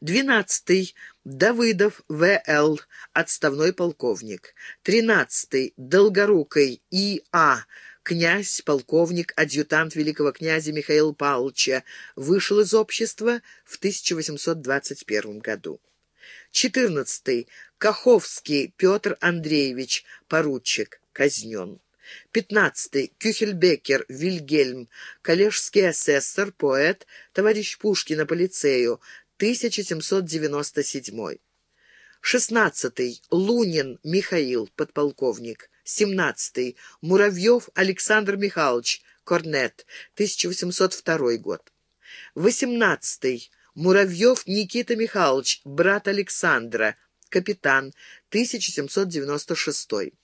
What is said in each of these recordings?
Двенадцатый — Давыдов В.Л., отставной полковник. Тринадцатый — Долгорукой И.А., князь, полковник, адъютант великого князя Михаила Павловича, вышел из общества в 1821 году. Четырнадцатый — Каховский Петр Андреевич, поручик, казнен. Пятнадцатый. Кюхельбекер Вильгельм, коллежский асессор, поэт, товарищ Пушкина по 1797. Шестнадцатый. Лунин Михаил, подполковник. Семнадцатый. Муравьев Александр Михайлович, корнет, 1802 год. Восемнадцатый. Муравьев Никита Михайлович, брат Александра, капитан, 1796.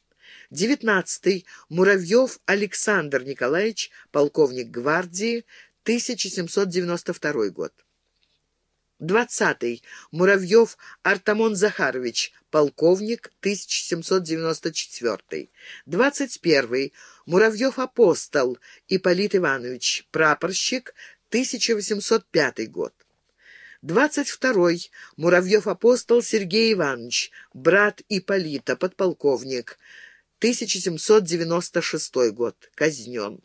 Девятнадцатый. Муравьев Александр Николаевич, полковник гвардии, 1792 год. Двадцатый. Муравьев Артамон Захарович, полковник, 1794. Двадцать первый. Муравьев Апостол Ипполит Иванович, прапорщик, 1805 год. Двадцать второй. Муравьев Апостол Сергей Иванович, брат Ипполита, подполковник, 1796 год, казнен.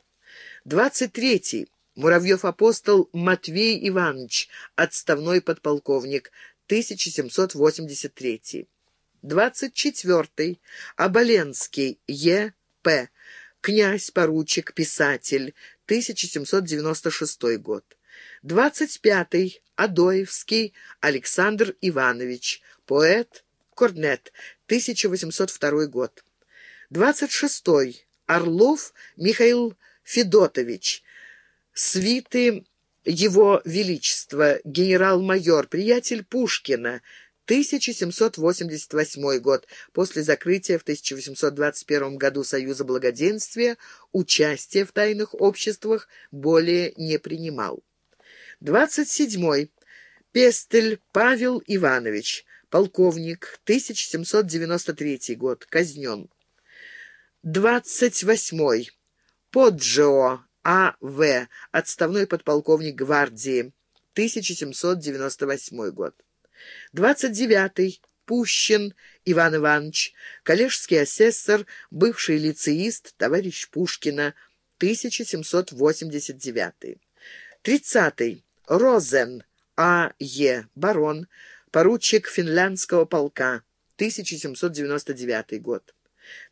Двадцать третий. Муравьев-апостол Матвей Иванович, отставной подполковник, 1783. 24. Оболенский Е.П. Князь, поручик, писатель, 1796 год. 25. Одоевский Александр Иванович, поэт, корнет, 1802 год. 26. Орлов Михаил Федотович, свиты его Величества, генерал-майор, приятель Пушкина, 1788 год. После закрытия в 1821 году Союза Благоденствия участие в тайных обществах более не принимал. 27. Пестель Павел Иванович, полковник, 1793 год, казнен. 28. Поджио а.В., отставной подполковник гвардии, 1798 год. 29. Пущин Иван Иванович, коллежский асессор, бывший лицеист, товарищ Пушкина, 1789. 30. Розен А.Е., барон, поручик финляндского полка, 1799 год.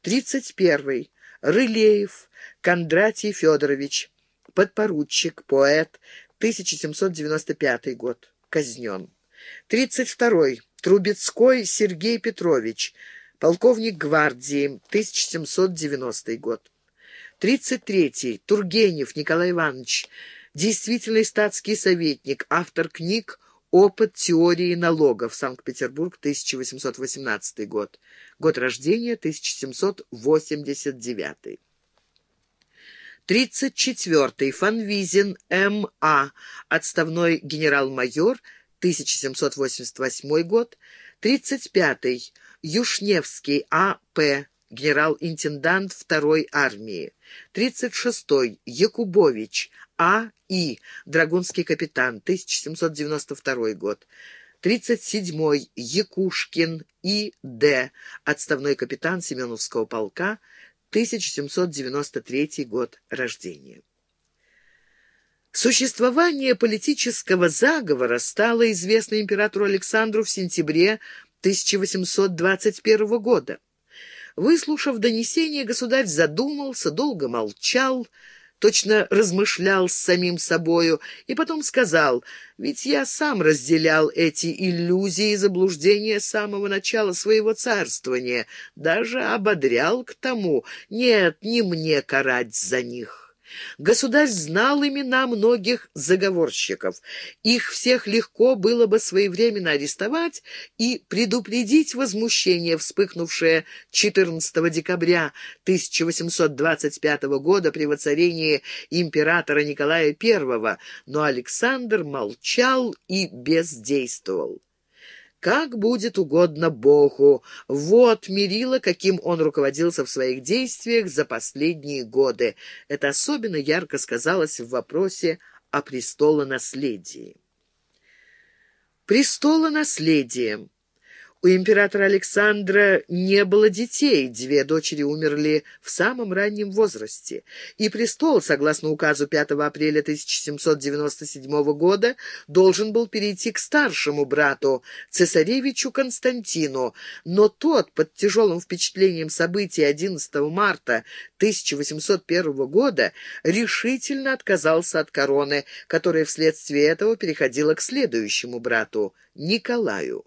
31. Рылеев Кондратий Федорович, подпоручик, поэт, 1795 год, казнен. 32. Трубецкой Сергей Петрович, полковник гвардии, 1790 год. 33. Тургенев Николай Иванович, действительный статский советник, автор книг Опыт теории налогов. Санкт-Петербург, 1818 год. Год рождения 1789. 34. Фанвизин М.А. Отставной генерал-майор, 1788 год. 35. Юшневский А.П. Генерал-интендант второй армии. 36. Якубович а. И. Драгунский капитан, 1792 год. 37-й Якушкин И. Д. Отставной капитан Семеновского полка, 1793 год рождения. Существование политического заговора стало известно императору Александру в сентябре 1821 года. Выслушав донесение, государь задумался, долго молчал, точно размышлял с самим собою, и потом сказал, «Ведь я сам разделял эти иллюзии и заблуждения с самого начала своего царствования, даже ободрял к тому, нет, не мне карать за них». Государь знал имена многих заговорщиков. Их всех легко было бы своевременно арестовать и предупредить возмущение, вспыхнувшее 14 декабря 1825 года при воцарении императора Николая I, но Александр молчал и бездействовал как будет угодно Богу. Вот мерило, каким он руководился в своих действиях за последние годы. Это особенно ярко сказалось в вопросе о престолонаследии. Престола наследием. У императора Александра не было детей, две дочери умерли в самом раннем возрасте, и престол, согласно указу 5 апреля 1797 года, должен был перейти к старшему брату, цесаревичу Константину, но тот, под тяжелым впечатлением событий 11 марта 1801 года, решительно отказался от короны, которая вследствие этого переходила к следующему брату, Николаю.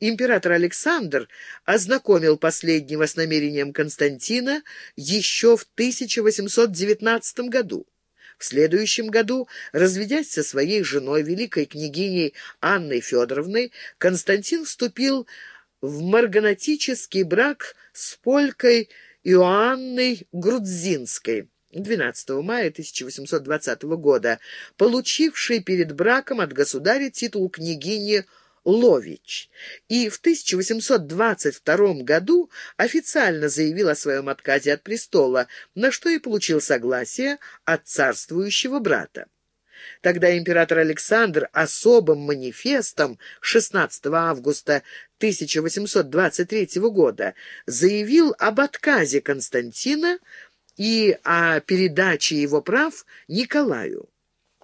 Император Александр ознакомил последнего с намерением Константина еще в 1819 году. В следующем году, разведясь со своей женой, великой княгиней Анной Федоровной, Константин вступил в марганатический брак с полькой Иоанной Грудзинской. 12 мая 1820 года, получившей перед браком от государя титул княгини Лович, и в 1822 году официально заявил о своем отказе от престола, на что и получил согласие от царствующего брата. Тогда император Александр особым манифестом 16 августа 1823 года заявил об отказе Константина и о передаче его прав Николаю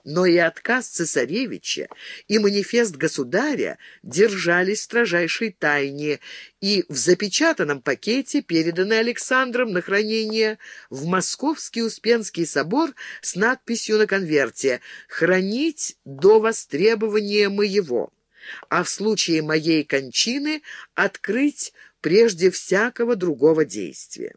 но и отказ цесаревича, и манифест государя держались в строжайшей тайне и в запечатанном пакете переданы Александром на хранение в Московский Успенский собор с надписью на конверте «Хранить до востребования моего» а в случае моей кончины открыть прежде всякого другого действия.